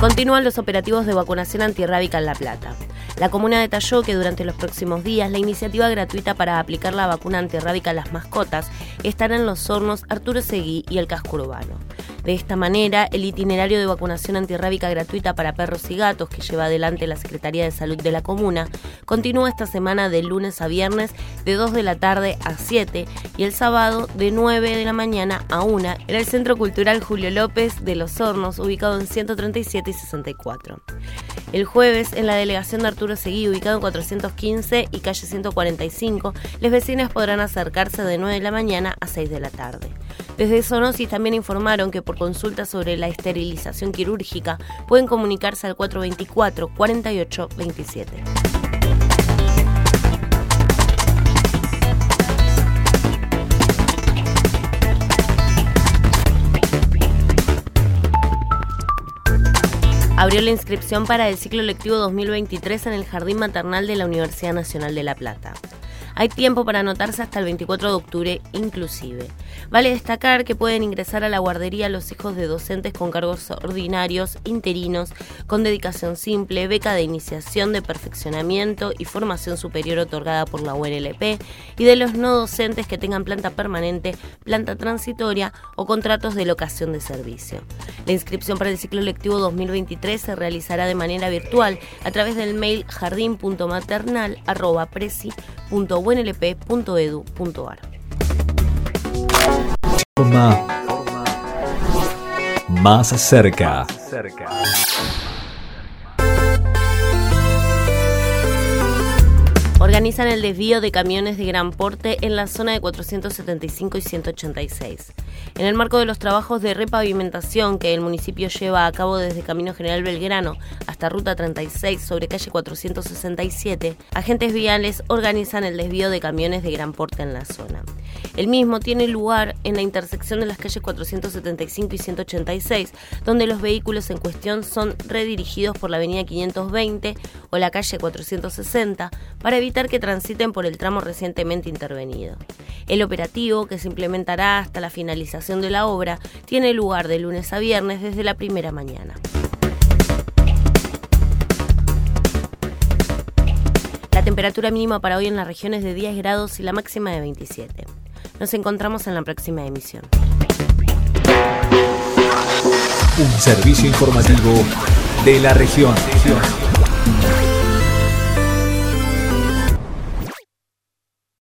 Continúan los operativos de vacunación antirrábica en La Plata. La comuna detalló que durante los próximos días la iniciativa gratuita para aplicar la vacuna antirrábica a las mascotas estará en los hornos Arturo Seguí y el casco urbano. De esta manera, el itinerario de vacunación antirrábica gratuita para perros y gatos que lleva adelante la Secretaría de Salud de la Comuna continúa esta semana de lunes a viernes de 2 de la tarde a 7 y el sábado de 9 de la mañana a 1 en el Centro Cultural Julio López de Los Hornos, ubicado en 137 y 64. El jueves, en la delegación de Arturo Seguí, ubicado en 415 y calle 145, los vecinos podrán acercarse de 9 de la mañana a 6 de la tarde. Desde Sonosis también informaron que por consultas sobre la esterilización quirúrgica pueden comunicarse al 424 48 27. abrió la inscripción para el ciclo lectivo 2023 en el Jardín Maternal de la Universidad Nacional de La Plata. Hay tiempo para anotarse hasta el 24 de octubre inclusive. Vale destacar que pueden ingresar a la guardería los hijos de docentes con cargos ordinarios, interinos, con dedicación simple, beca de iniciación de perfeccionamiento y formación superior otorgada por la UNLP y de los no docentes que tengan planta permanente, planta transitoria o contratos de locación de servicio. La inscripción para el ciclo lectivo 2023 se realizará de manera virtual a través del mail jardín.maternal.presi.com Más cerca. organizan el desvío de camiones de gran porte en la zona de 475 y 186. En el marco de los trabajos de repavimentación que el municipio lleva a cabo desde Camino General Belgrano hasta Ruta 36 sobre calle 467, agentes viales organizan el desvío de camiones de gran porte en la zona. El mismo tiene lugar en la intersección de las calles 475 y 186, donde los vehículos en cuestión son redirigidos por la avenida 520 o la calle 460 para evitar que transiten por el tramo recientemente intervenido. El operativo, que se implementará hasta la finalización de la obra, tiene lugar de lunes a viernes desde la primera mañana. La temperatura mínima para hoy en la región es de 10 grados y la máxima de 27. Nos encontramos en la próxima emisión. Un servicio informativo de la región.